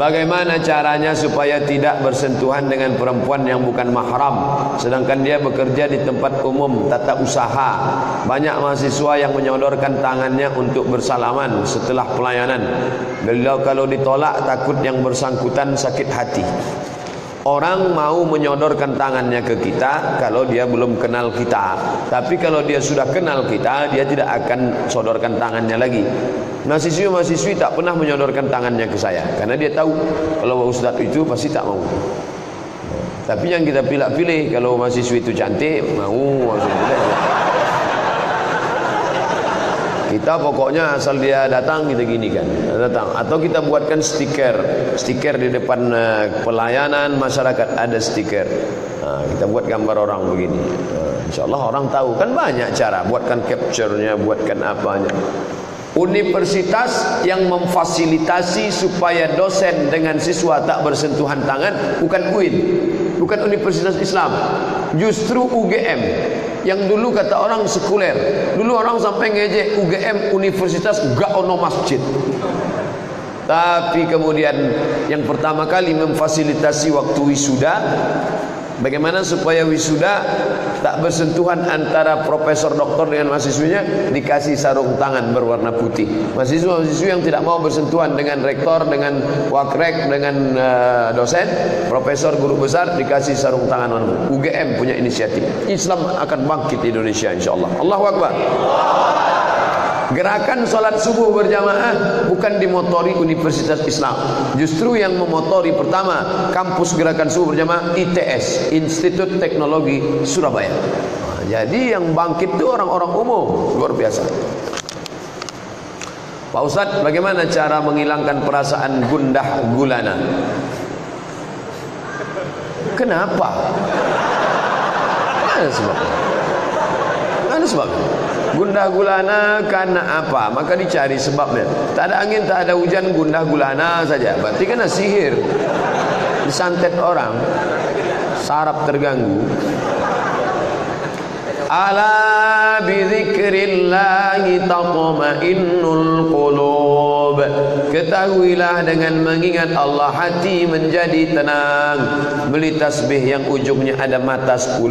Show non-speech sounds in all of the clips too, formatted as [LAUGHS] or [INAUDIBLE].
Bagaimana caranya supaya tidak bersentuhan dengan perempuan yang bukan mahram sedangkan dia bekerja di tempat umum tata usaha. Banyak mahasiswa yang menyodorkan tangannya untuk bersalaman setelah pelayanan. Beliau kalau ditolak takut yang bersangkutan sakit hati. Orang mau menyodorkan tangannya ke kita kalau dia belum kenal kita. Tapi kalau dia sudah kenal kita, dia tidak akan sodorkan tangannya lagi. Mahasiswi-mahasiswi tak pernah menyodorkan tangannya ke saya Karena dia tahu Kalau Ustaz itu pasti tak mau Tapi yang kita pilih-pilih Kalau mahasiswi itu cantik Mau Kita pokoknya asal dia datang kita gini kan datang. Atau kita buatkan stiker Stiker di depan uh, pelayanan masyarakat Ada stiker. Uh, Kita buat gambar orang begini. Uh, InsyaAllah orang tahu. Kan banyak cara Buatkan capture-nya Buatkan apanya. Universitas yang memfasilitasi supaya dosen dengan siswa tak bersentuhan tangan bukan UIN, bukan Universitas Islam. Justru UGM yang dulu kata orang sekuler. Dulu orang sampai ngejek UGM Universitas gak ono masjid. Tapi kemudian yang pertama kali memfasilitasi waktu wisuda Bagaimana supaya wisuda tak bersentuhan antara profesor doktor dengan mahasiswinya dikasih sarung tangan berwarna putih. Mahasiswa-mahasiswi yang tidak mau bersentuhan dengan rektor, dengan wakrek, dengan uh, dosen, profesor, guru besar dikasih sarung tangan warna putih. UGM punya inisiatif. Islam akan bangkit Indonesia insyaAllah. Allahu Akbar. Gerakan solat subuh berjamaah bukan dimotori Universitas Islam. Justru yang memotori pertama kampus gerakan subuh berjamaah ITS, Institut Teknologi Surabaya. Jadi yang bangkit itu orang-orang umum, luar biasa. Pak Ustadz, bagaimana cara menghilangkan perasaan gundah gulana? Kenapa? Mana sebabnya? Mana sebabnya? Gundah gulana karena apa? Maka dicari sebabnya. Tak ada angin, tak ada hujan, gundah gulana saja. Berarti kena sihir. Disantet orang. Sarap terganggu. Ala bi dzikrillahi taqmainnul qulub. Ketahuilah dengan mengingat Allah hati menjadi tenang. Beli tasbih yang ujungnya ada mata 10,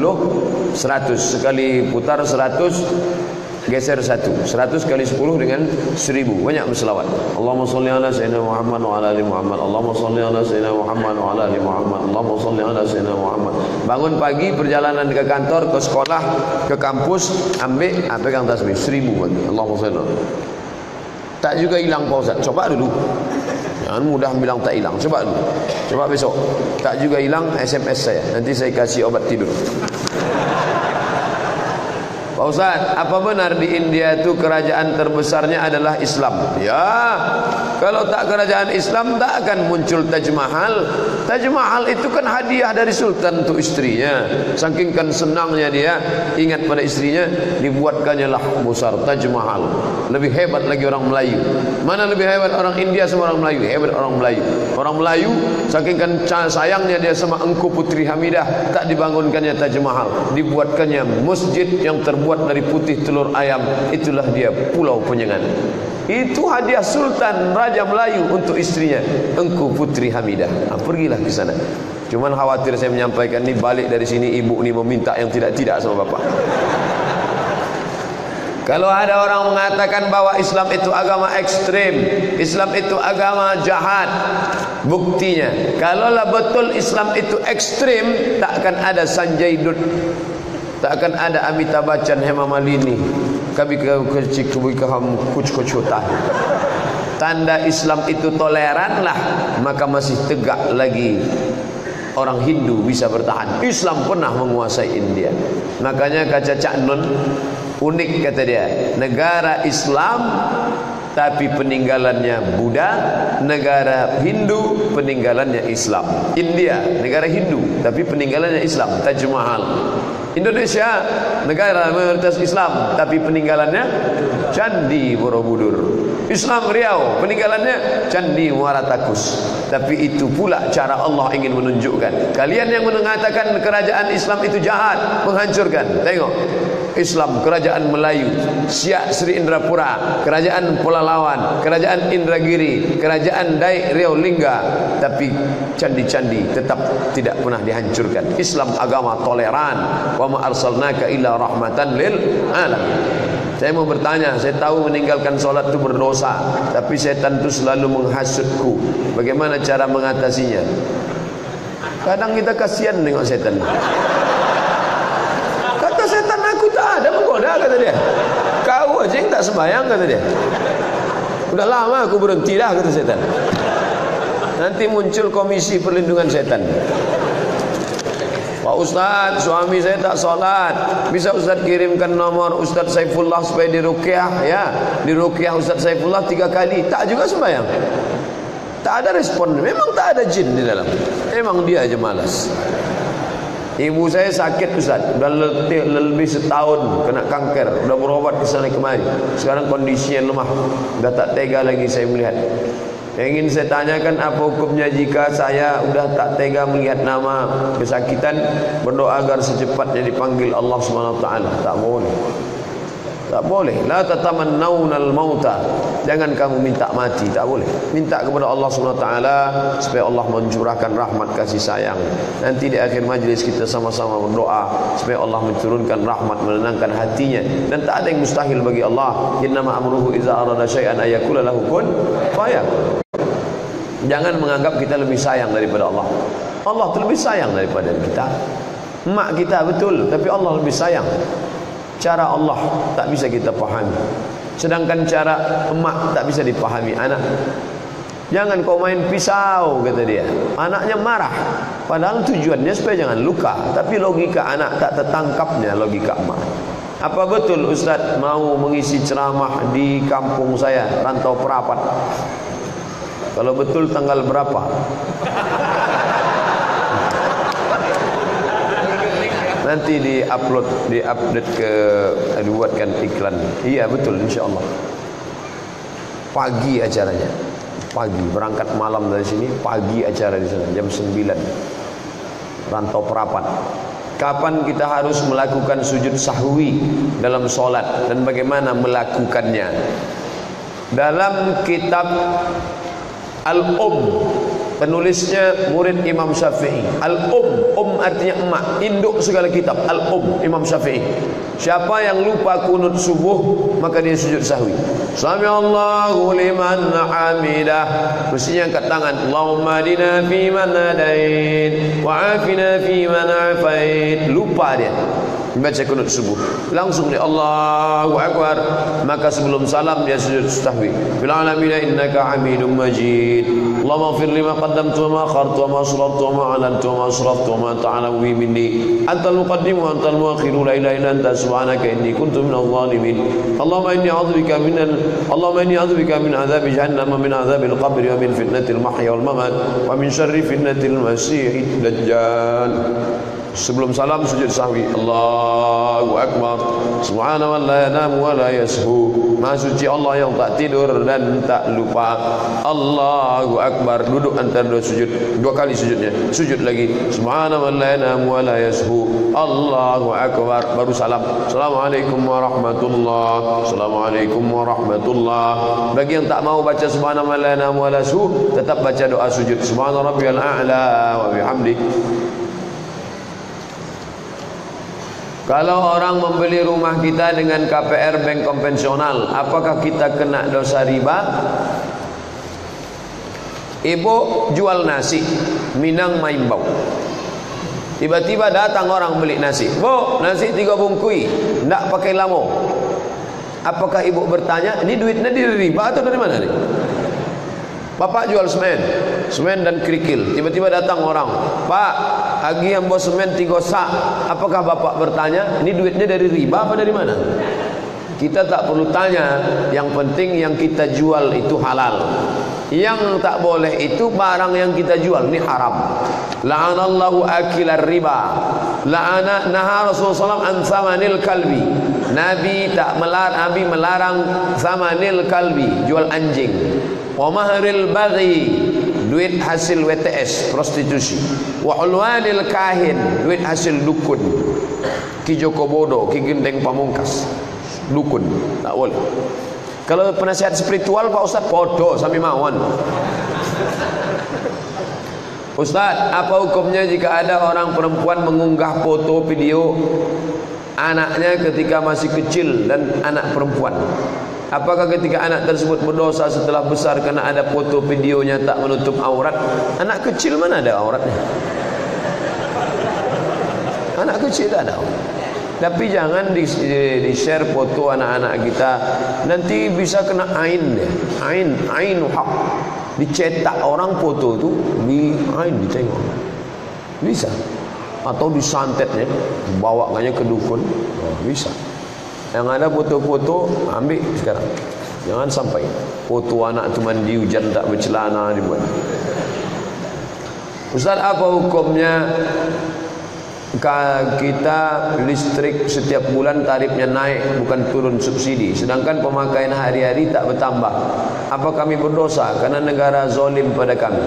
100 sekali putar 100 geser satu. 100 kali 10 dengan 1000 banyak berselawat. Allahumma salli ala sayyidina Muhammad wa ala ali Muhammad. Allahumma salli ala sayyidina Muhammad wa ala ali Muhammad. Allahumma salli ala sayyidina Muhammad. Bangun pagi perjalanan ke kantor ke sekolah ke kampus ambil ah, pegang tasbih. 1000 Allahumma salli tak juga hilang Pak Ustaz. Coba dulu. Jangan mudah bilang tak hilang. Coba dulu. Coba besok. Tak juga hilang SMS saya. Nanti saya kasih obat tidur. Pak Ustaz, apa benar di India itu kerajaan terbesarnya adalah Islam? Ya, kalau tak kerajaan Islam tak akan muncul Taj Mahal. Taj Mahal itu kan hadiah dari Sultan untuk istrinya. Saking kan senangnya dia ingat pada istrinya, dibuatkannya lah besar Taj Mahal. Lebih hebat lagi orang Melayu. Mana lebih hebat orang India sama orang Melayu? Hebat orang Melayu. Orang Melayu saking kan sayangnya dia sama engku Putri Hamidah tak dibangunkannya Taj Mahal, dibuatkannya masjid yang terbuat terbuat dari putih telur ayam itulah dia pulau penyengat itu hadiah sultan raja Melayu untuk istrinya engku putri Hamidah. Ha, pergilah ke sana. Cuman khawatir saya menyampaikan ni balik dari sini ibu ni meminta yang tidak-tidak sama bapak kalau ada orang mengatakan bahwa Islam itu agama ekstrim, Islam itu agama jahat, buktinya, kalaulah betul Islam itu ekstrim, tak akan ada Sanjay Dutt tak akan ada Amitabh Bachchan Hema Malini kami ke kecik kubi ke ham kuch kuchuta tanda Islam itu toleran lah. Maka masih tegak lagi orang Hindu bisa bertahan. Islam pernah menguasai India. Makanya kaca Cak Nun unik kata dia negara Islam tapi peninggalannya Buddha negara Hindu peninggalannya Islam. India negara Hindu tapi peninggalannya Islam. Taj Mahal Indonesia negara mayoritas Islam tapi peninggalannya Candi Borobudur. Islam Riau peninggalannya? Candi Muara Takus. Tapi itu pula cara Allah ingin menunjukkan. Kalian yang mengatakan kerajaan Islam itu jahat, menghancurkan. Tengok. Islam kerajaan Melayu. Siak Sri Indrapura. Kerajaan Polalawan kerajaan Indragiri. Kerajaan Dai Riau Lingga. Tapi candi-candi tetap tidak pernah dihancurkan. Islam agama toleran. Wa ma arsalnaka illa rahmatan lil alamin saya mau bertanya, saya tahu meninggalkan solat itu berdosa, tapi setan itu selalu menghasutku. Bagaimana cara mengatasinya? Kadang kita kasihan tengok setan. Kata setan aku tak ada menggoda kata dia. Kau aja yang tak sembahyang kata dia. Udah lama aku berhenti dah kata setan. Nanti muncul komisi perlindungan setan. Pak Ustaz, suami saya tak solat. Bisa Ustaz kirimkan nomor Ustaz Saifullah supaya diruqyah ya. Diruqyah Ustaz Saifullah tiga kali. Tak juga sembahyang. Tak ada respon. Memang tak ada jin di dalam. Memang dia aja malas. Ibu saya sakit Ustaz. Dah letih lebih setahun kena kanker. Dah berobat ke sana kemari. Sekarang kondisinya lemah. Dah tak tega lagi saya melihat. Ingin saya tanyakan apa hukumnya jika saya sudah tak tega melihat nama kesakitan? Berdoa agar secepatnya dipanggil Allah SWT tak boleh. Tak boleh. La tatamannawna al-mauta. Jangan kamu minta mati. Tak boleh. Minta kepada Allah SWT supaya Allah mencurahkan rahmat kasih sayang. Nanti di akhir majlis kita sama-sama berdoa supaya Allah mencurunkan rahmat menenangkan hatinya. Dan tak ada yang mustahil bagi Allah. Innama amruhu iza arada syai'an ayakula lahu kun fayakun Jangan menganggap kita lebih sayang daripada Allah. Allah itu lebih sayang daripada kita. Mak kita betul, tapi Allah lebih sayang. Cara Allah tak bisa kita pahami. Sedangkan cara emak tak bisa dipahami anak. Jangan kau main pisau kata dia. Anaknya marah. Padahal tujuannya supaya jangan luka. Tapi logika anak tak tertangkapnya logika emak. Apa betul Ustaz mau mengisi ceramah di kampung saya Rantau Perapat kalau betul tanggal berapa? Nanti di-upload, di-update ke dibuatkan iklan. Iya betul insya-Allah. Pagi acaranya. Pagi berangkat malam dari sini, pagi acara di sana jam 9. Rantau Perapat. Kapan kita harus melakukan sujud sahwi dalam solat dan bagaimana melakukannya? Dalam kitab Al-Um. Penulisnya murid Imam Syafi'i. Al-Um. Um artinya emak. Induk segala kitab. Al-Um Imam Syafi'i. Siapa yang lupa kunut subuh Maka dia sujud sahwi. Sami Allahu liman hamidah. Mestinya angkat tangan. Allahumma dina fi man adain Wa'afina fi man afait Lupa dia Baca kunut subuh. Langsung dia Allahu Akbar. Maka sebelum salam dia sujud sahwi Bil alamina innaka hamidun majid. Allahumma fir lima qaddamtu wa ma akhartu wa ma asrartu wa ma alantu wa ma asraftu wa ma ta'alamu bi minni. Antal muqaddimu wa antal muakhiru. La ilaha illa anta subhanaka inni kuntu minal zalimin. Allahumma inni a'udzubika min Allahumma inni a'udzubika min azab jahannam wa min azab al-qabr wa min fitnatil mahya wal mamat wa min syarri fitnatil masih dajjal sebelum salam sujud sahwi. Allahu akbar. Subhanahu wa la yanamu wa la yashu. Suci Allah yang tak tidur dan tak lupa. Allahu akbar. Duduk antara dua sujud. Dua kali sujudnya. Sujud lagi. Subhanahu wa la yanamu wa la yashu. Allahu akbar. Baru salam. Assalamualaikum warahmatullahi assalamualaikum warahmatullahi bagi yang tak mau baca subhanahu wa la yanamu wa la yashu tetap baca doa sujud. Subhana rabbiyal a'la wa bihamdihi Kalau orang membeli rumah kita dengan KPR bank konvensional, apakah kita kena dosa riba? Ibu jual nasi, Minang Maimbau. Tiba-tiba datang orang beli nasi. Bu, nasi tiga bungkui, tidak pakai lamo. Apakah ibu bertanya, ini duitnya dari riba atau dari mana nih? Bapak jual semen, semen dan kerikil. Tiba-tiba datang orang, Pak, agi yang bawa semen tiga sak. Apakah bapak bertanya, ini duitnya dari riba apa dari mana? Kita tak perlu tanya. Yang penting yang kita jual itu halal. Yang tak boleh itu barang yang kita jual ini haram. La'anallahu akilar riba. La'ana naha Rasulullah an samanil kalbi. Nabi tak melarang, Nabi melarang samanil kalbi, jual anjing wa mahril baghi duit hasil WTS prostitusi wa ulwanil kahin duit hasil dukun Ki Joko Bodo, Ki Gendeng Pamungkas. Dukun, tak boleh. Kalau penasihat spiritual Pak Ustaz bodoh sampai mawon. Ustaz, apa hukumnya jika ada orang perempuan mengunggah foto video anaknya ketika masih kecil dan anak perempuan? Apakah ketika anak tersebut berdosa setelah besar kerana ada foto videonya tak menutup aurat? Anak kecil mana ada auratnya? Anak kecil tak ada. Tapi jangan di, di, share foto anak-anak kita nanti bisa kena ain dia. Ain, ain hak dicetak orang foto tu di ain ditengok bisa atau disantetnya bawa kanya ke dukun oh, bisa yang ada foto-foto ambil sekarang. Jangan sampai foto anak tu mandi hujan tak bercelana dibuat Ustaz apa hukumnya kita listrik setiap bulan tarifnya naik bukan turun subsidi? Sedangkan pemakaian hari-hari tak bertambah. Apa kami berdosa? Karena negara zolim pada kami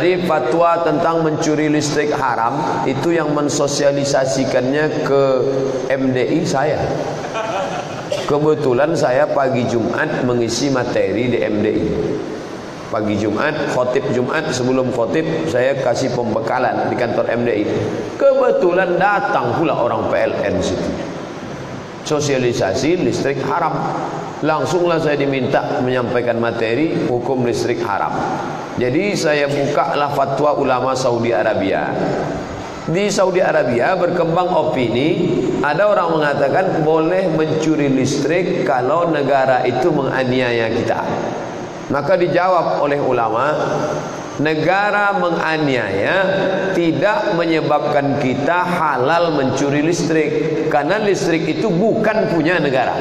jadi fatwa tentang mencuri listrik haram itu yang mensosialisasikannya ke MDI saya kebetulan saya pagi Jumat mengisi materi di MDI pagi Jumat, khotib Jumat sebelum khotib saya kasih pembekalan di kantor MDI. Kebetulan datang pula orang PLN situ. Sosialisasi listrik haram. Langsunglah saya diminta menyampaikan materi hukum listrik haram. Jadi saya buka lah fatwa ulama Saudi Arabia. Di Saudi Arabia berkembang opini ada orang mengatakan boleh mencuri listrik kalau negara itu menganiaya kita. Maka dijawab oleh ulama Negara menganiaya Tidak menyebabkan kita halal mencuri listrik Karena listrik itu bukan punya negara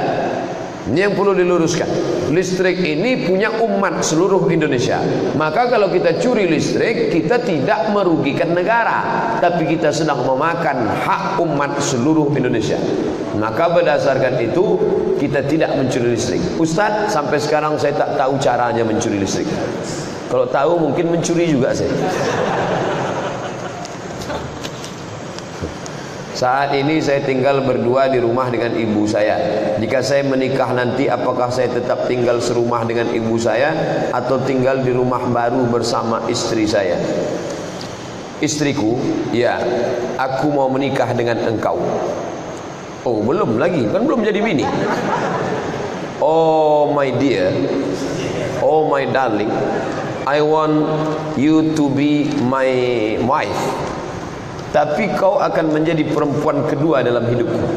Ini yang perlu diluruskan. Listrik ini punya umat seluruh Indonesia. Maka kalau kita curi listrik Kita tidak merugikan negara. Tapi kita sedang memakan hak umat seluruh Indonesia. Maka berdasarkan itu Kita tidak mencuri listrik. Ustaz sampai sekarang saya tak tahu caranya mencuri listrik. Kalau tahu mungkin mencuri juga saya Saat ini saya tinggal berdua di rumah dengan ibu saya. Jika saya menikah nanti apakah saya tetap tinggal serumah dengan ibu saya atau tinggal di rumah baru bersama istri saya? Istriku, ya, aku mau menikah dengan engkau. Oh, belum lagi, kan belum jadi bini. Oh my dear, oh my darling, I want you to be my wife tapi kau akan menjadi perempuan kedua dalam hidupku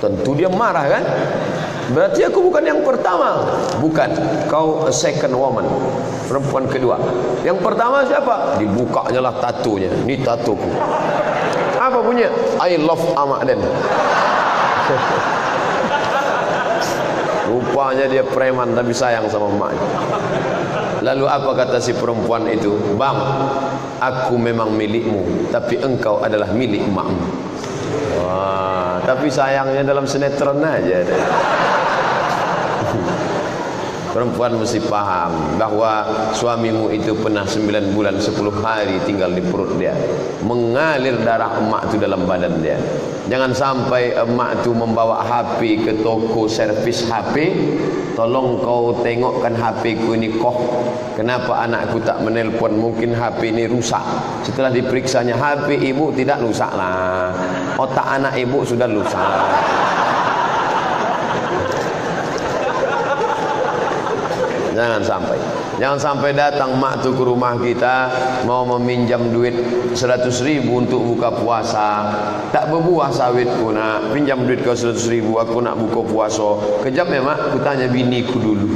tentu dia marah kan? Berarti aku bukan yang pertama. Bukan. Kau a second woman. Perempuan kedua. Yang pertama siapa? Dibukanya lah tatunya. Ni tatuku apa punya I love Ahmad Den [LAUGHS] rupanya dia preman tapi sayang sama emaknya Lalu apa kata si perempuan itu? Bang, aku memang milikmu, tapi engkau adalah milik makmu. Wah, tapi sayangnya dalam sinetron aja. [LAUGHS] Perempuan mesti paham bahawa suamimu itu pernah 9 bulan 10 hari tinggal di perut dia. Mengalir darah emak itu dalam badan dia. Jangan sampai emak itu membawa HP ke toko servis HP. Tolong kau tengokkan HP ku ini kok. Kenapa anakku tak menelpon? Mungkin HP ini rusak. Setelah diperiksanya HP ibu tidak rusak lah. Otak anak ibu sudah rusak. Jangan sampai. Jangan sampai datang mak tu ke rumah kita mau meminjam duit 100 ribu untuk buka puasa. Tak berbuah sawit ku nak pinjam duit kau 100 ribu aku nak buka puasa. Kejap ya mak, aku tanya biniku dulu.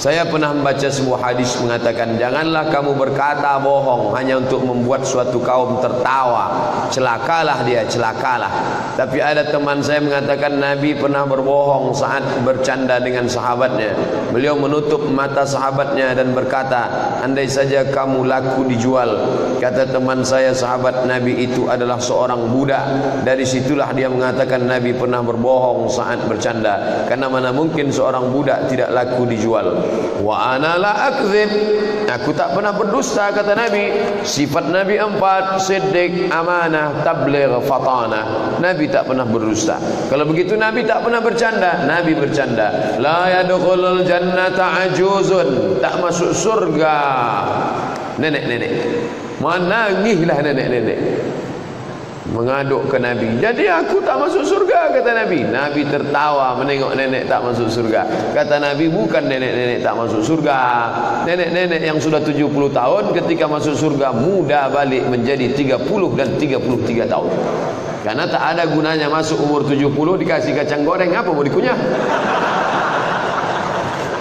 Saya pernah membaca sebuah hadis mengatakan janganlah kamu berkata bohong hanya untuk membuat suatu kaum tertawa. Celakalah dia, celakalah. Tapi ada teman saya mengatakan Nabi pernah berbohong saat bercanda dengan sahabatnya. Beliau menutup mata sahabatnya dan berkata, "Andai saja kamu laku dijual." Kata teman saya sahabat Nabi itu adalah seorang budak. Dari situlah dia mengatakan Nabi pernah berbohong saat bercanda. Karena mana mungkin seorang budak tidak laku dijual. Wa ana la akdzib. Aku tak pernah berdusta kata Nabi. Sifat Nabi empat, siddiq, amanah, tabligh, fatana. Nabi tak pernah berdusta. Kalau begitu Nabi tak pernah bercanda. Nabi bercanda. La yadkhulul jannata ajuzun. Tak masuk surga. Nenek-nenek. Menangislah nenek-nenek mengaduk ke Nabi jadi aku tak masuk surga kata Nabi Nabi tertawa menengok nenek tak masuk surga kata Nabi bukan nenek-nenek tak masuk surga nenek-nenek yang sudah 70 tahun ketika masuk surga muda balik menjadi 30 dan 33 tahun karena tak ada gunanya masuk umur 70 dikasih kacang goreng apa mau dikunyah?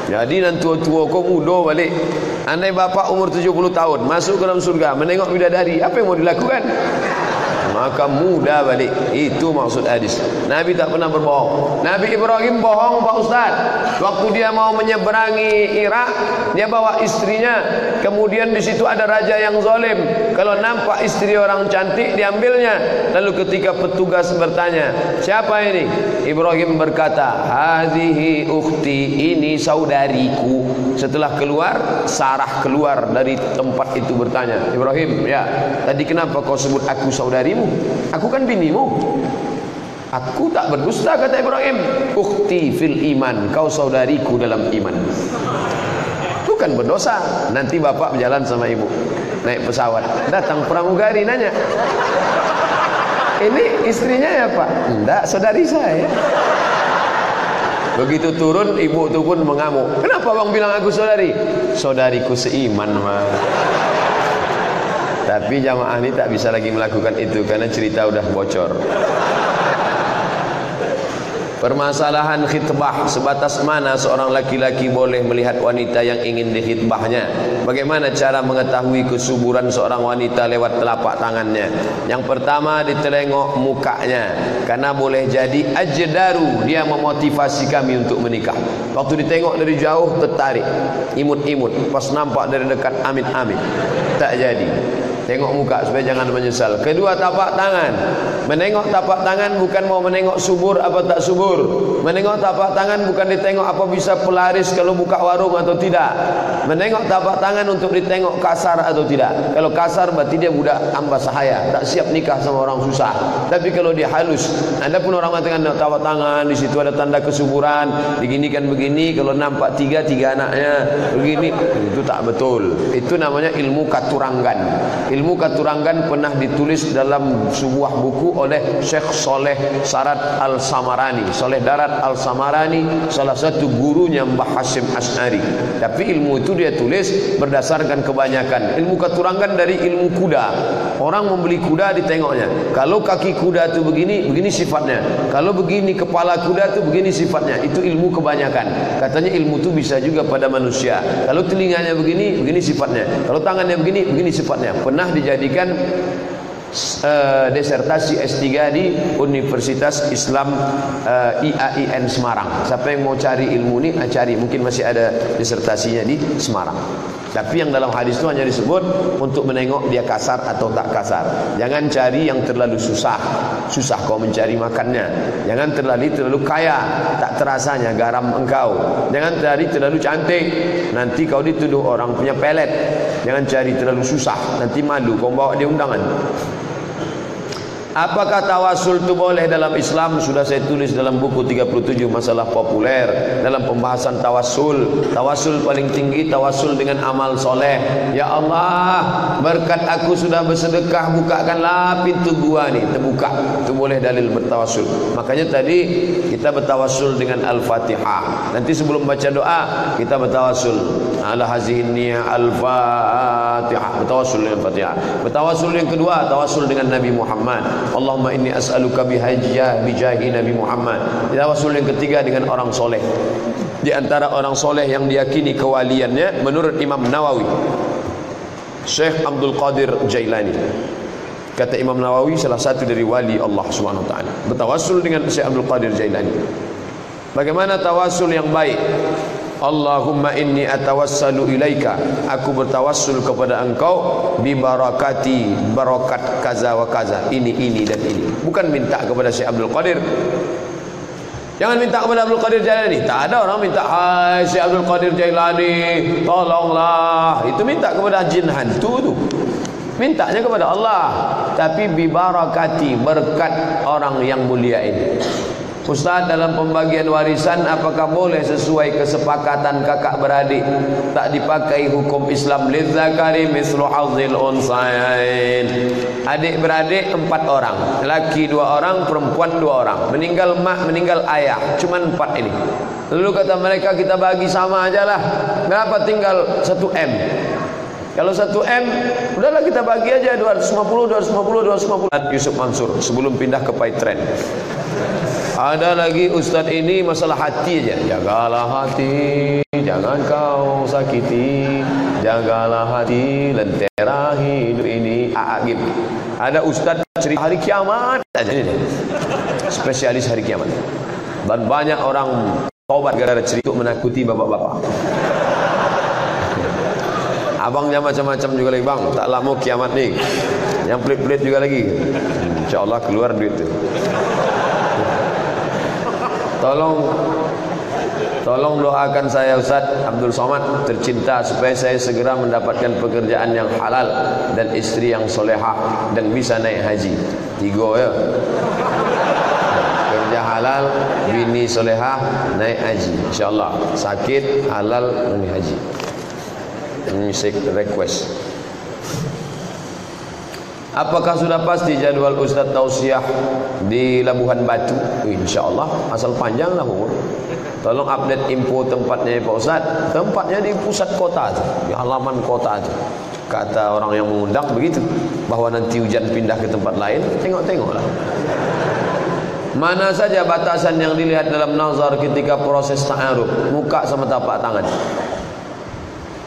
Jadi nanti tua-tua kau muda balik. Andai bapak umur 70 tahun masuk ke dalam surga menengok bidadari apa yang mau dilakukan? Maka mudah balik. Itu maksud hadis. Nabi tak pernah berbohong. Nabi Ibrahim bohong Pak Ustaz. Waktu dia mau menyeberangi Irak dia bawa istrinya. Kemudian di situ ada raja yang zalim kalau nampak istri orang cantik diambilnya lalu ketika petugas bertanya siapa ini Ibrahim berkata hadhihi ukhti ini saudariku setelah keluar Sarah keluar dari tempat itu bertanya Ibrahim ya tadi kenapa kau sebut aku saudarimu Aku kan binimu. Aku tak berdusta kata Ibrahim. Ukhti fil iman. Kau saudariku dalam iman. Bukan berdosa. Nanti bapak berjalan sama ibu. Naik pesawat. Datang pramugari nanya. Ini istrinya ya pak? Tidak, saudari saya. Begitu turun, ibu itu pun mengamuk. Kenapa bang bilang aku saudari? Saudariku seiman mah. Tapi jamaah ini tak bisa lagi melakukan itu karena cerita sudah bocor. Permasalahan khitbah sebatas mana seorang laki-laki boleh melihat wanita yang ingin dikhitbahnya? Bagaimana cara mengetahui kesuburan seorang wanita lewat telapak tangannya? Yang pertama ditelengok mukanya karena boleh jadi ajdaru dia memotivasi kami untuk menikah. Waktu ditengok dari jauh tertarik, imut-imut, pas nampak dari dekat amit-amit. Tak jadi. Tengok muka supaya jangan menyesal. Kedua tapak tangan. Menengok tapak tangan bukan mau menengok subur apa tak subur. Menengok tapak tangan bukan ditengok apa bisa pelaris kalau buka warung atau tidak. Menengok tapak tangan untuk ditengok kasar atau tidak. Kalau kasar berarti dia budak hamba sahaya, tak siap nikah sama orang susah. Tapi kalau dia halus, anda pun orang mengatakan tapak tangan di situ ada tanda kesuburan, diginikan begini, kalau nampak tiga tiga anaknya begini, itu tak betul. Itu namanya ilmu katurangan. Ilmu katurangan pernah ditulis dalam sebuah buku oleh Syekh Soleh Sarat Al-Samarani. Soleh Darat Al-Samarani salah satu gurunya Mbah Hashim As'ari. Tapi ilmu itu dia tulis berdasarkan kebanyakan. Ilmu katurangan dari ilmu kuda. Orang membeli kuda ditengoknya. Kalau kaki kuda itu begini, begini sifatnya. Kalau begini kepala kuda itu begini sifatnya. Itu ilmu kebanyakan. Katanya ilmu itu bisa juga pada manusia. Kalau telinganya begini, begini sifatnya. Kalau tangannya begini, begini sifatnya. Pernah dijadikan uh, desertasi S3 di Universitas Islam uh, eh, IAIN Semarang. Siapa yang mau cari ilmu ini, uh, cari. Mungkin masih ada desertasinya di Semarang. Tapi yang dalam hadis itu hanya disebut untuk menengok dia kasar atau tak kasar. Jangan cari yang terlalu susah. Susah kau mencari makannya. Jangan terlalu terlalu kaya, tak terasanya garam engkau. Jangan cari terlalu cantik. Nanti kau dituduh orang punya pelet. Jangan cari terlalu susah. Nanti malu kau bawa dia undangan. Apakah tawasul itu boleh dalam Islam? Sudah saya tulis dalam buku 37 masalah populer dalam pembahasan tawasul. Tawasul paling tinggi tawasul dengan amal soleh. Ya Allah, berkat aku sudah bersedekah, bukakanlah pintu gua ni terbuka. Itu boleh dalil bertawasul. Makanya tadi kita bertawasul dengan Al-Fatihah. Nanti sebelum baca doa kita bertawasul. Ala hazihi Al-Fatihah. Bertawasul dengan Fatihah. Bertawasul yang kedua, tawasul dengan Nabi Muhammad. Allahumma inni as'aluka bihajjah bijahi Nabi Muhammad. Tawasul yang ketiga dengan orang soleh. Di antara orang soleh yang diyakini kewaliannya menurut Imam Nawawi. Syekh Abdul Qadir Jailani. Kata Imam Nawawi salah satu dari wali Allah Subhanahu taala. Bertawassul dengan Syekh Abdul Qadir Jailani. Bagaimana tawasul yang baik? Allahumma inni atawassalu ilaika aku bertawassul kepada engkau bi barakati barakat kaza wa kaza ini ini dan ini bukan minta kepada Syekh Abdul Qadir Jangan minta kepada Abdul Qadir Jailani. Tak ada orang minta, "Hai si Abdul Qadir Jailani, tolonglah." Itu minta kepada jin hantu tu. Mintanya kepada Allah. Tapi bibarakati berkat orang yang mulia ini. Ustaz dalam pembagian warisan apakah boleh sesuai kesepakatan kakak beradik? Tak dipakai hukum Islam. Lidzakari mislu hazil unsayain. Adik beradik empat orang. Laki dua orang. Perempuan dua orang. Meninggal mak meninggal ayah. Cuma empat ini. Lalu kata mereka kita bagi sama aja lah. Berapa tinggal satu M? Kalau satu M udahlah kita bagi aja. 250 250 250 Yusuf Mansur sebelum pindah ke Paitren ada lagi ustaz ini masalah hati aja. Jagalah hati, jangan kau sakiti. Jagalah hati, lentera hidup ini. Agib. Ada ustaz cerita hari kiamat aja. Spesialis hari kiamat. Dan banyak orang tobat gara-gara cerita menakuti bapak-bapak. Abangnya macam-macam juga lagi bang. Tak lama kiamat ni. Yang pelit-pelit juga lagi. InsyaAllah keluar duit tu. Tolong Tolong doakan saya Ustaz Abdul Somad tercinta supaya saya segera mendapatkan pekerjaan yang halal dan istri yang solehah dan bisa naik haji. Tiga ya. Kerja halal, bini solehah, naik haji. InsyaAllah. Sakit, halal, naik haji. Ini request. Apakah sudah pasti jadwal Ustaz Tausiah di Labuhan Batu? InsyaAllah asal panjang lah umur. Tolong update info tempatnya Pak Ustaz. Tempatnya di pusat kota tu, di halaman kota tu. Kata orang yang mengundang begitu. Bahawa nanti hujan pindah ke tempat lain, tengok-tengoklah. Mana saja batasan yang dilihat dalam nazar ketika proses ta'aruf, muka sama tapak tangan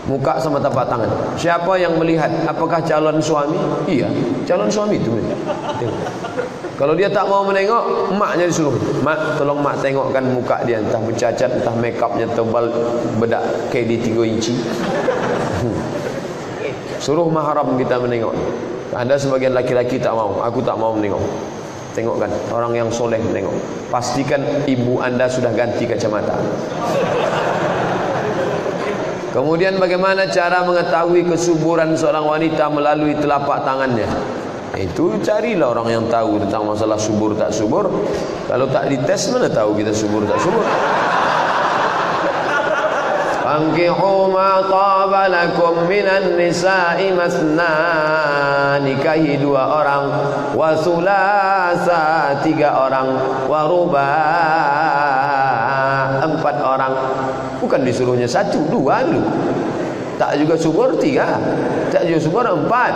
muka sama tapak tangan. Siapa yang melihat? Apakah calon suami? Iya, calon suami itu. Kalau dia tak mau menengok, maknya disuruh. Mak, tolong mak tengokkan muka dia entah bercacat, entah makeupnya tebal bedak KD 3 inci. Suruh mahram kita menengok. Ada sebagian laki-laki tak mau. Aku tak mau menengok. Tengokkan orang yang soleh menengok. Pastikan ibu anda sudah ganti kacamata. Kemudian bagaimana cara mengetahui kesuburan seorang wanita melalui telapak tangannya? Itu carilah orang yang tahu tentang masalah subur tak subur. Kalau tak dites mana tahu kita subur tak subur? Fankihu ma taba lakum minan nisa'i masna Nikahi dua orang Wa sulasa tiga orang Wa rubah empat orang Bukan disuruhnya satu, dua dulu. Tak juga subur tiga. Tak juga subur empat.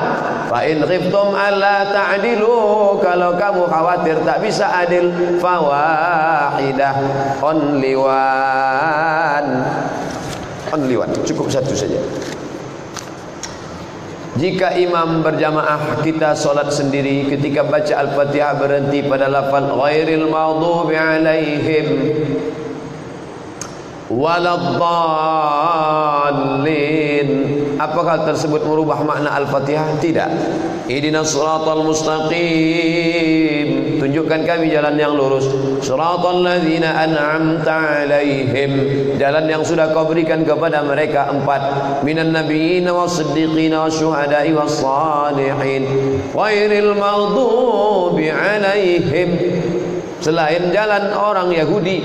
Fa in khiftum alla ta'dilu kalau kamu khawatir tak bisa adil fawahidah only one. Only one. Cukup satu saja. Jika imam berjamaah kita solat sendiri ketika baca Al-Fatihah berhenti pada lafaz ghairil maghdubi alaihim waladdallin. Apakah tersebut merubah makna al-fatihah? Tidak. Ihdinas siratal mustaqim. Tunjukkan kami jalan yang lurus. Siratal ladzina an'amta alaihim. Jalan yang sudah kau berikan kepada mereka empat. Minan nabiyyin was-siddiqin wasyuhada'i was-salihin ghairil maghdubi alaihim. Selain jalan orang Yahudi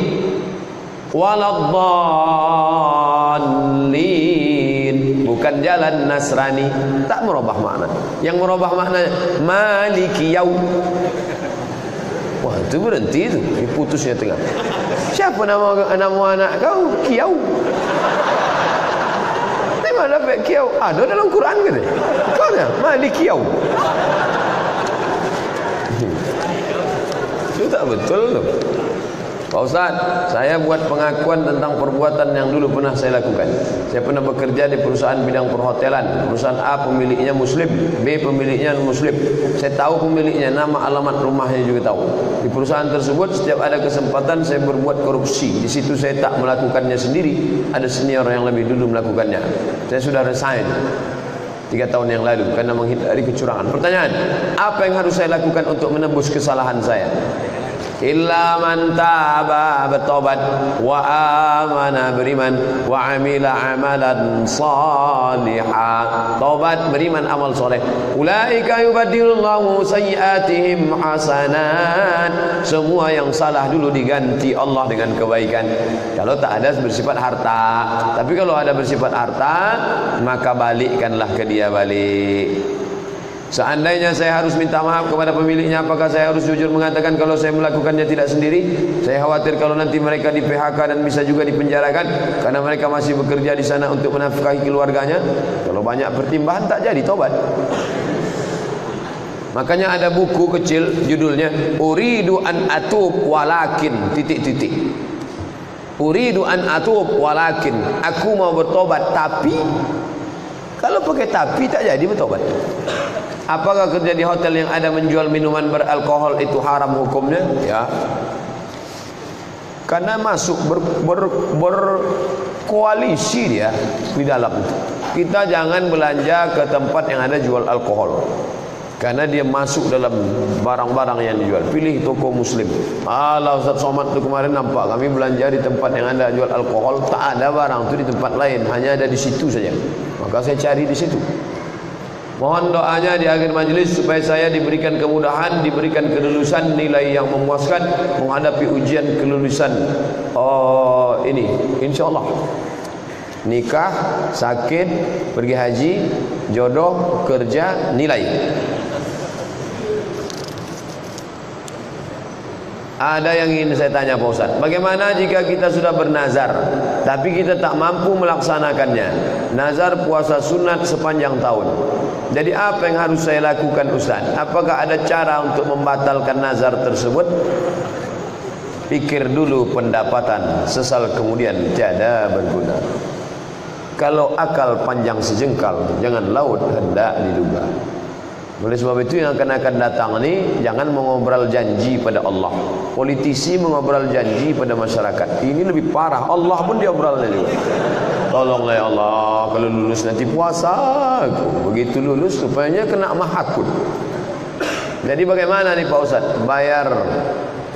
waladdallin. Bukan jalan Nasrani. Tak merubah makna. Yang merubah makna maliki yaum wah itu berhenti itu putusnya tengah. Siapa nama nama anak kau? Kiau. Di mana dapat kiau. Ada dalam Quran ke ni kau ni maliki yaum itu tak betul tu Pak Ustaz, saya buat pengakuan tentang perbuatan yang dulu pernah saya lakukan. Saya pernah bekerja di perusahaan bidang perhotelan. Perusahaan A pemiliknya Muslim, B pemiliknya Muslim. Saya tahu pemiliknya, nama alamat rumahnya juga tahu. Di perusahaan tersebut, setiap ada kesempatan saya berbuat korupsi. Di situ saya tak melakukannya sendiri. Ada senior yang lebih dulu melakukannya. Saya sudah resign. Tiga tahun yang lalu karena menghindari kecurangan. Pertanyaan, apa yang harus saya lakukan untuk menebus kesalahan saya? Illa man taba bertobat wa amana beriman wa amila amalan salihah tobat beriman amal soleh. ulaika yubaddilullahu sayyiatihim hasanat semua yang salah dulu diganti Allah dengan kebaikan. Kalau tak ada bersifat harta. Tapi kalau ada bersifat harta maka balikkanlah ke dia balik Seandainya saya harus minta maaf kepada pemiliknya Apakah saya harus jujur mengatakan Kalau saya melakukannya tidak sendiri? Saya khawatir kalau nanti mereka di PHK Dan bisa juga dipenjarakan Karena mereka masih bekerja di sana Untuk menafkahi keluarganya. Kalau banyak pertimbangan tak jadi tobat Makanya ada buku kecil Judulnya Uridu an atub walakin Titik-titik Uridu an atub walakin Aku mau bertobat tapi Kalau pakai tapi tak jadi bertobat Apakah kerja di hotel yang ada menjual minuman beralkohol itu haram hukumnya? Ya. Karena masuk ber, ber, berkoalisi dia di dalam itu. Kita jangan belanja ke tempat yang ada jual alkohol. Karena dia masuk dalam barang-barang yang dijual. Pilih toko muslim. Alah Ustaz Somad itu kemarin nampak kami belanja di tempat yang ada jual alkohol. Tak ada barang itu di tempat lain. Hanya ada di situ saja. Maka saya cari di situ. Mohon doanya di akhir majlis supaya saya diberikan kemudahan, diberikan kelulusan nilai yang memuaskan menghadapi ujian kelulusan. Oh ini, insya Allah. Nikah, sakit, pergi haji, jodoh, kerja, nilai. Ada yang ingin saya tanya Pak Ustaz. Bagaimana jika kita sudah bernazar Tapi kita tak mampu melaksanakannya? Nazar puasa sunat sepanjang tahun. Jadi apa yang harus saya lakukan Ustaz? Apakah ada cara untuk membatalkan nazar tersebut? Pikir dulu pendapatan Sesal kemudian tiada berguna. Kalau akal panjang sejengkal Jangan laut hendak diduga oleh sebab itu yang akan akan datang ni jangan mengobrol janji pada Allah. Politisi mengobrol janji pada masyarakat. Ini lebih parah. Allah pun obrolnya juga. Tolonglah ya Allah kalau lulus nanti puasa. Begitu lulus rupanya kena mahakut. Jadi bagaimana ni Pak Ustaz? Bayar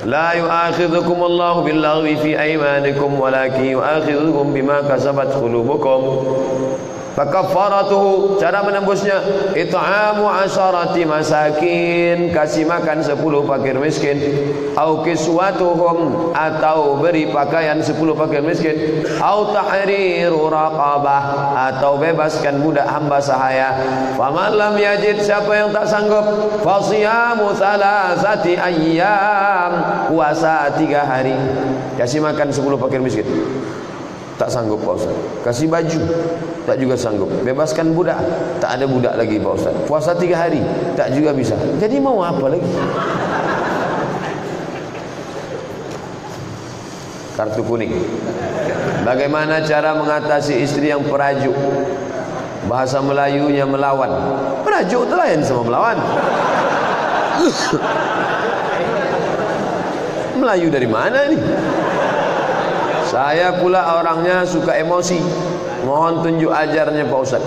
La yu'akhidhukum Allah billaghwi fi aymanikum walakin yu'akhidhukum bima kasabat qulubukum Fakafaratuhu cara menembusnya. It'amu asharati masakin kasih makan 10 fakir miskin. Au kiswatuhum atau beri pakaian 10 fakir miskin. Au tahriru raqabah atau bebaskan budak hamba sahaya. Faman lam yajid siapa yang tak sanggup? Fasiyamu salasati ayyam puasa 3 hari. Kasih makan 10 fakir miskin tak sanggup Pak Ustaz. Kasih baju Tak juga sanggup. Bebaskan budak Tak ada budak lagi Pak Ustaz. Puasa tiga hari Tak juga bisa. Jadi mau apa lagi? Kartu kuning. Bagaimana cara mengatasi istri yang perajuk? Bahasa Melayunya melawan. Perajuk itu lain sama melawan. [LAUGHS] Melayu dari mana ni saya pula orangnya suka emosi. Mohon tunjuk ajarnya Pak Ustaz.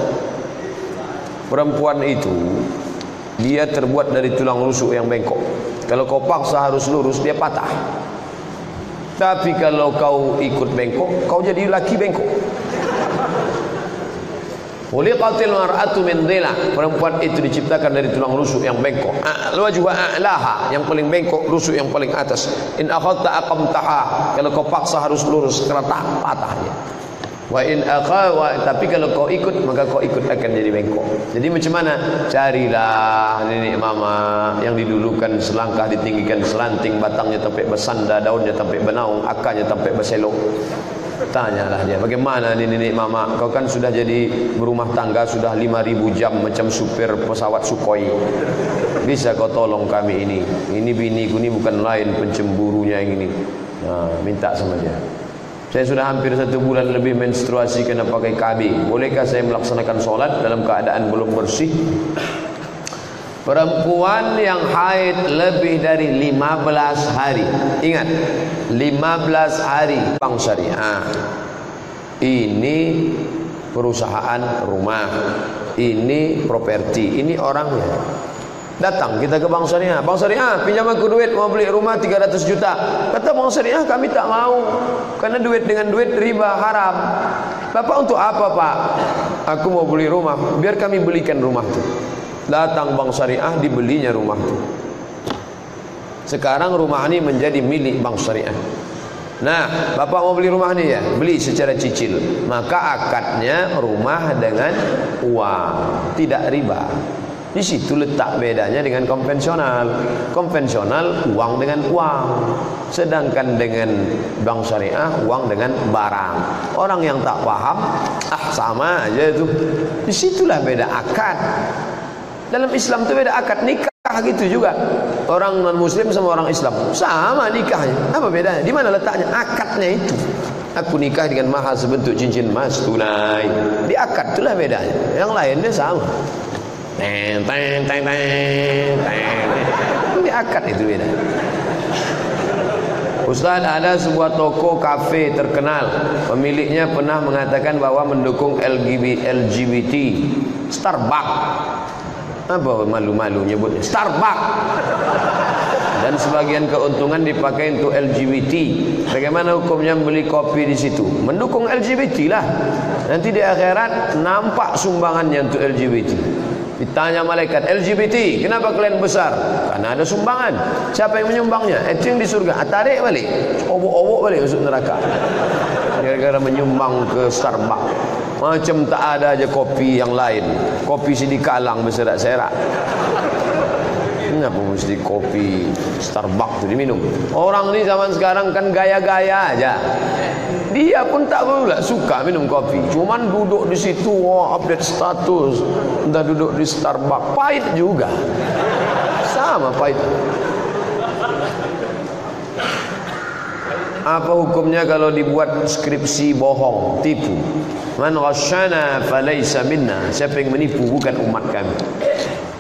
Perempuan itu dia terbuat dari tulang rusuk yang bengkok. Kalau kau paksa harus lurus dia patah. Tapi kalau kau ikut bengkok, kau jadi laki bengkok. Khuliqatil mar'atu min dhila. Perempuan itu diciptakan dari tulang rusuk yang bengkok. Al-wajhu a'laha, yang paling bengkok, rusuk yang paling atas. In akhadta aqamtaha. Kalau kau paksa harus lurus, keretak patah dia. Wa in akhawa tapi kalau kau ikut maka kau ikut akan jadi bengkok. Jadi macam mana? Carilah nenek mama yang didulukan selangkah ditinggikan selanting batangnya sampai bersanda, daunnya sampai benaung, akarnya sampai berselok. Tanyalah dia Bagaimana ni nenek mama Kau kan sudah jadi berumah tangga Sudah 5,000 jam Macam supir pesawat Sukhoi. Bisa kau tolong kami ini? Ini bini ku ni bukan lain Pencemburunya yang ini. Nah, Minta sama dia. Saya sudah hampir satu bulan lebih menstruasi Kena pakai KB Bolehkah saya melaksanakan solat Dalam keadaan belum bersih Perempuan yang haid lebih dari 15 hari Ingat 15 hari Bank syariah Ini perusahaan rumah Ini properti Ini orangnya Datang kita ke Bank Syariah. Bank Syariah pinjam aku duit mau beli rumah 300 juta. Kata Bank Syariah kami tak mau. Karena duit dengan duit riba haram. Bapak untuk apa Pak? Aku mau beli rumah. Biar kami belikan rumah itu. Datang Bank Syariah dibelinya rumah itu. Sekarang rumah ini menjadi milik Bank Syariah. Nah, bapak mau beli rumah ni ya, beli secara cicil. Maka akadnya rumah dengan uang, tidak riba. Di situ letak bedanya dengan konvensional. Konvensional uang dengan uang. Sedangkan dengan bank syariah uang dengan barang. Orang yang tak paham, ah sama aja itu. Di situlah beda akad. Dalam Islam itu beda akad. Nikah gitu juga. Orang non muslim sama orang Islam. Sama nikahnya. Apa bedanya? Di mana letaknya? Akadnya itu. Aku nikah dengan mahal sebentuk cincin emas tunai. Di akad itulah bedanya. Yang lainnya sama. Teng teng teng teng di akad itu beda. Ustaz ada sebuah toko kafe terkenal. Pemiliknya pernah mengatakan bahwa mendukung LGBT Starbucks apa malu-malu nyebutnya Starbucks. Dan sebagian keuntungan dipakai untuk LGBT bagaimana hukumnya beli kopi di situ? Mendukung LGBT lah. Nanti di akhirat nampak sumbangannya untuk LGBT ditanya malaikat LGBT kenapa kalian besar? Karena ada sumbangan. Siapa yang menyumbangnya? Itu yang di surga. Tarik balik. Obok-obok balik masuk neraka. Gara-gara menyumbang ke Starbucks macam tak ada aja kopi yang lain. Kopi sini kalang berserak-serak. Kenapa mesti kopi Starbucks tu diminum? Orang ni zaman sekarang kan gaya-gaya aja. Dia pun tak pula suka minum kopi. Cuman duduk di situ, oh, update status. Entah duduk di Starbucks. Pahit juga. Sama pahit. Apa hukumnya kalau dibuat skripsi bohong, tipu? Man ghasyana falaysa minna. Siapa yang menipu bukan umat kami.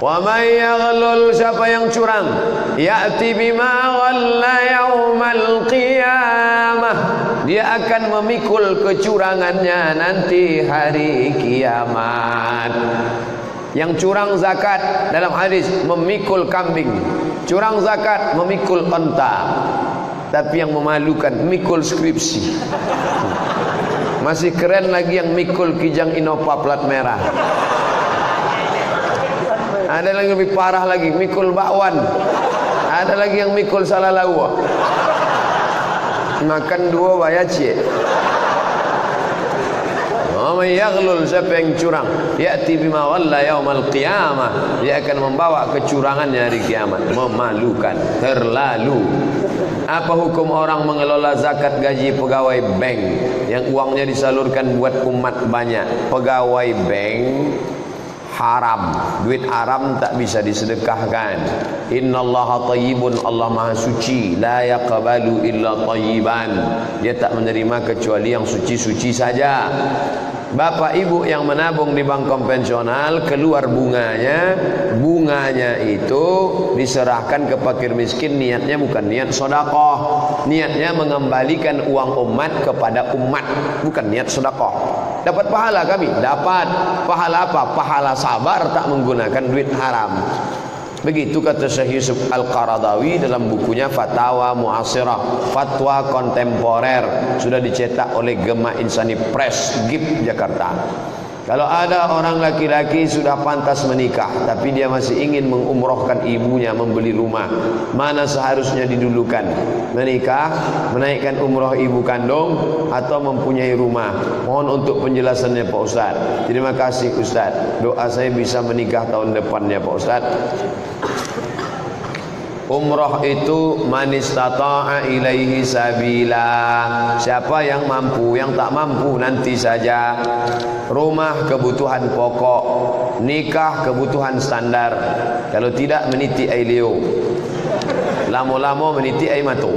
Wa may yaghlul siapa yang curang, ya'ti bima ghalla yaumal qiyamah. Dia akan memikul kecurangannya nanti hari kiamat. Yang curang zakat dalam hadis memikul kambing. Curang zakat memikul unta. Tapi yang memalukan mikul skripsi. Masih keren lagi yang mikul kijang Innova plat merah. Ada lagi lebih parah lagi mikul bakwan. Ada lagi yang mikul salah lawa. Makan dua bayar. Wa yaghlul siapa yang curang? Ya'ti bima walla yaumal qiyamah. Dia akan membawa kecurangannya hari kiamat. Memalukan. Terlalu. Apa hukum orang mengelola zakat gaji pegawai bank? Yang uangnya disalurkan buat umat banyak? Pegawai bank haram. Duit haram tak bisa disedekahkan. Innallaha tayyibun Allah Maha suci, la yaqbalu illa tayyiban. Dia tak menerima kecuali yang suci-suci saja. Bapak ibu yang menabung di bank konvensional keluar bunganya bunganya itu diserahkan ke fakir miskin niatnya bukan niat sodakoh niatnya mengembalikan uang umat kepada umat bukan niat sodakoh dapat pahala kami? Dapat. Pahala apa? Pahala sabar tak menggunakan duit haram. Begitu kata Syekh Yusuf Al-Qaradawi dalam bukunya Fatawa Muasirah, Fatwa Kontemporer. Sudah dicetak oleh Gema Insani Press GIP Jakarta. Kalau ada orang laki-laki sudah pantas menikah tapi dia masih ingin mengumrohkan ibunya membeli rumah, mana seharusnya didulukan? Menikah, menaikkan umroh ibu kandung atau mempunyai rumah? Mohon untuk penjelasannya Pak Ustaz. Terima kasih Ustaz. Doa saya bisa menikah tahun depannya Pak Ustaz. Umrah itu manis tata'a ilaihi sabila. Siapa yang mampu, yang tak mampu nanti saja. Rumah kebutuhan pokok, nikah kebutuhan standar. Kalau tidak meniti air liu. Lama-lama meniti air matu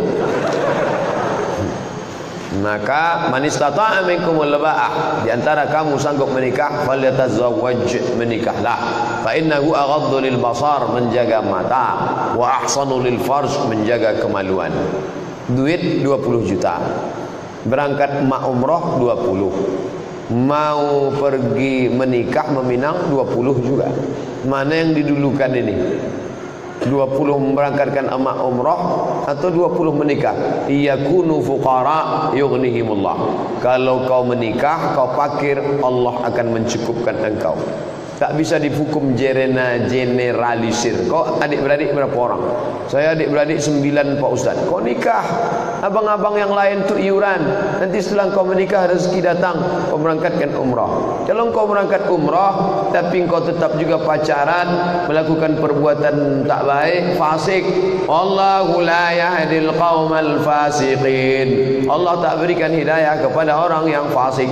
maka man istata'a minkum al-ba'ah di antara kamu sanggup menikah falyatazawwaj menikahlah. Fa innahu aghaddu lil basar menjaga mata. Wa ahsanu lil farj menjaga kemaluan. Duit 20 juta. Berangkat mak umrah 20 mau pergi menikah meminang 20 juga. Mana yang didulukan ini 20 memberangkatkan emak umrah atau 20 menikah. Iyakunu fuqara yughnihimullah. Kalau kau menikah kau fakir Allah akan mencukupkan engkau tak bisa dihukum jerena generalisir. Kau adik-beradik berapa orang? Saya adik-beradik sembilan Pak Ustaz. Kau nikah. Abang-abang yang lain tu iuran. Nanti setelah kau menikah rezeki datang. Kau berangkatkan umrah. Kalau kau berangkat umrah tapi kau tetap juga pacaran melakukan perbuatan tak baik fasik. Allahu la yahdil qaumal fasiqin. Allah tak berikan hidayah kepada orang yang fasik.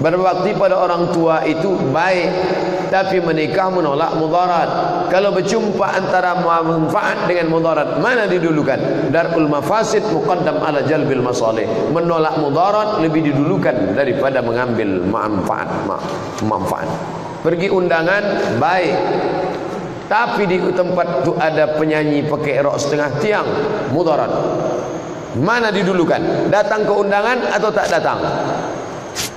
Berbakti pada orang tua itu baik tapi menikah menolak mudarat. Kalau berjumpa antara manfaat dengan mudarat mana didulukan? Darul mafasid muqaddam ala jalbil masalih. Menolak mudarat lebih didulukan daripada mengambil manfaat manfaat. Pergi undangan baik. Tapi di tempat itu ada penyanyi pakai rok setengah tiang mudarat. Mana didulukan? Datang ke undangan atau tak datang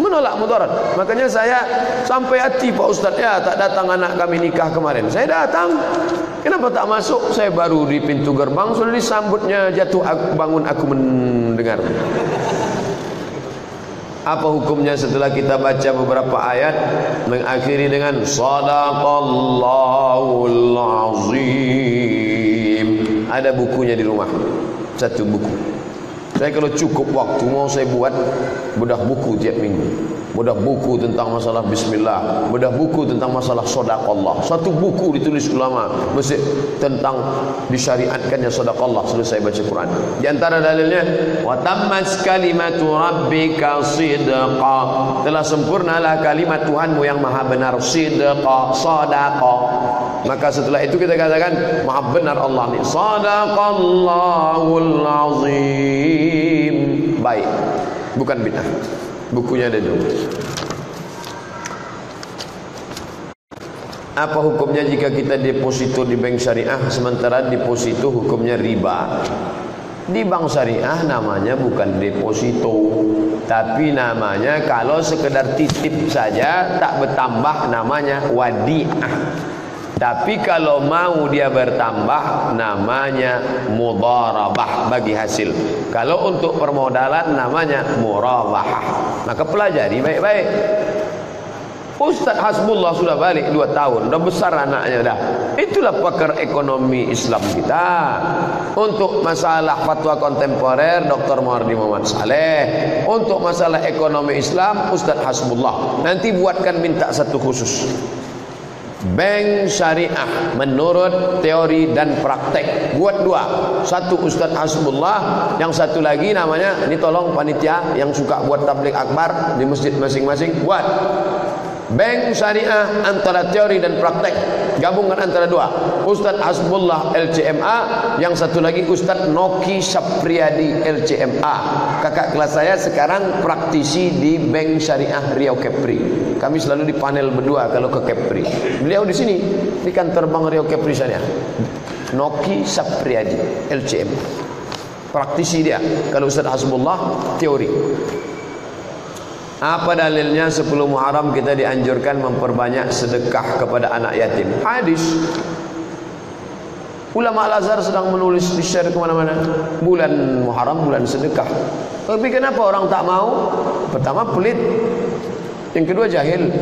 menolak mudarat. Makanya saya sampai hati Pak Ustaz ya tak datang anak kami nikah kemarin. Saya datang. Kenapa tak masuk? Saya baru di pintu gerbang sudah disambutnya jatuh bangun aku mendengar. Apa hukumnya setelah kita baca beberapa ayat mengakhiri dengan sadaqallahul azim. Ada bukunya di rumah. Satu buku saya kalau cukup waktu mau saya buat bedah buku tiap minggu. Bedah buku tentang masalah bismillah, bedah buku tentang masalah sedekah Satu buku ditulis ulama mesti tentang disyariatkannya sedekah selesai baca Quran. Di antara dalilnya wa tammat kalimatu rabbika sidqa. Telah sempurnalah kalimat Tuhanmu yang maha benar sidqa, sedekah. Maka setelah itu kita katakan maha benar Allah ni. Sadaqallahul azim baik bukan bid'ah bukunya ada dulu apa hukumnya jika kita deposito di bank syariah sementara deposito hukumnya riba? Di bank syariah namanya bukan deposito tapi namanya kalau sekedar titip saja tak bertambah namanya wadiah tapi kalau mau dia bertambah namanya mudharabah bagi hasil. Kalau untuk permodalan namanya murabahah. Maka pelajari baik-baik. Ustaz Hasbullah sudah balik 2 tahun, dah besar anaknya dah. Itulah pakar ekonomi Islam kita. Untuk masalah fatwa kontemporer Dr. Muhardi Muhammad Saleh. Untuk masalah ekonomi Islam Ustaz Hasbullah. Nanti buatkan minta satu khusus. Bank syariah menurut teori dan praktek. Buat dua. Satu Ustaz Hasbullah yang satu lagi namanya ini tolong panitia yang suka buat tablik akbar di masjid masing-masing. Buat. Bank syariah antara teori dan praktek. Gabungan antara dua. Ustaz Hasbullah LCMA Yang satu lagi Ustaz Noki Sapriyadi LCMA Kakak kelas saya sekarang praktisi di Bank Syariah Riau Kepri Kami selalu di panel berdua kalau ke Kepri Beliau di sini Di kantor Bank Riau Kepri Syariah Noki Sapriyadi LCMA Praktisi dia Kalau Ustaz Hasbullah teori apa dalilnya 10 Muharram kita dianjurkan memperbanyak sedekah kepada anak yatim? Hadis. Ulama Al-Azhar sedang menulis di share ke mana-mana. Bulan Muharram bulan sedekah. Tapi kenapa orang tak mau? Pertama pelit. Yang kedua jahil.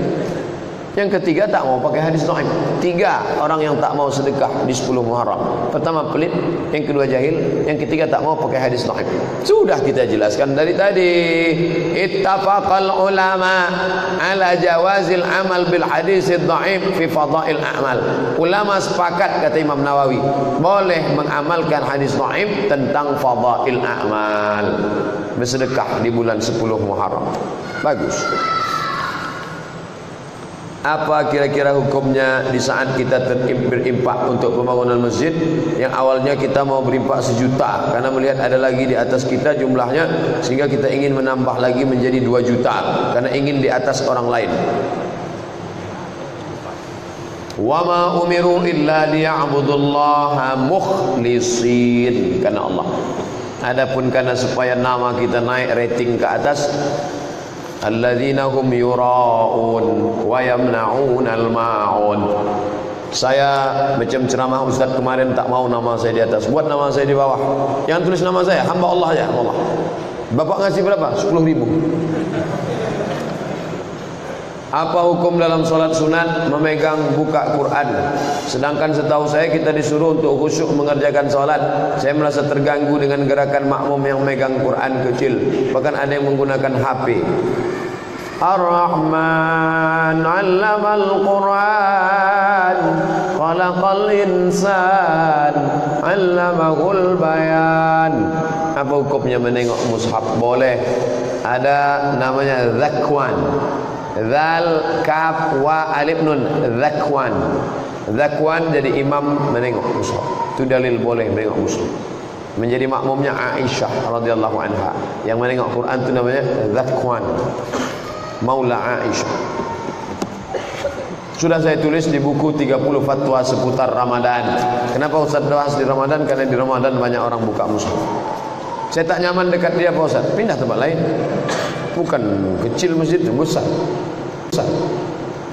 Yang ketiga tak mau pakai hadis dhaif. Tiga orang yang tak mau sedekah di 10 Muharram. Pertama pelit, yang kedua jahil, yang ketiga tak mau pakai hadis dhaif. Sudah kita jelaskan dari tadi. Ittafaqal ulama ala jawazil amal bil hadis dhaif fi fadail a'mal. Ulama sepakat kata Imam Nawawi, boleh mengamalkan hadis dhaif tentang fadail a'mal. Bersedekah di bulan 10 Muharram. Bagus apa kira-kira hukumnya di saat kita berimpak untuk pembangunan masjid? Yang awalnya kita mau berimpak sejuta. Karena melihat ada lagi di atas kita jumlahnya sehingga kita ingin menambah lagi menjadi dua juta. Karena ingin di atas orang lain. Wa ma umiru illa liya'budullaha mukhlisin. Karena Allah. Adapun karena supaya nama kita naik rating ke atas yura'un wa yamna'un al-ma'un Saya macam ceramah Ustaz kemarin tak mau nama saya di atas. Buat nama saya di bawah. Yang tulis nama saya hamba Allah ya Allah. Bapak ngasih berapa? 10 ribu. Apa hukum dalam solat sunat memegang buka Quran? Sedangkan setahu saya kita disuruh untuk khusyuk mengerjakan solat. Saya merasa terganggu dengan gerakan makmum yang memegang Quran kecil. Bahkan ada yang menggunakan HP. Ar-Rahman 'allamal Quran khalaqal insan 'allamahul bayan. Apa hukumnya menengok mushaf? Boleh. Ada namanya zakwan. Zal kaf wa alif nun zakwan. Zakwan jadi imam menengok mushaf. Itu dalil boleh menengok mushaf. Menjadi makmumnya Aisyah radhiyallahu anha. Yang menengok Quran itu namanya zakwan. Maula Aisyah. Sudah saya tulis di buku 30 fatwa seputar Ramadan. Kenapa Ustaz bahas di Ramadan? Karena di Ramadan banyak orang buka mushaf. Saya tak nyaman dekat dia Pak Ustaz. Pindah tempat lain. Bukan kecil masjid itu besar. Besar.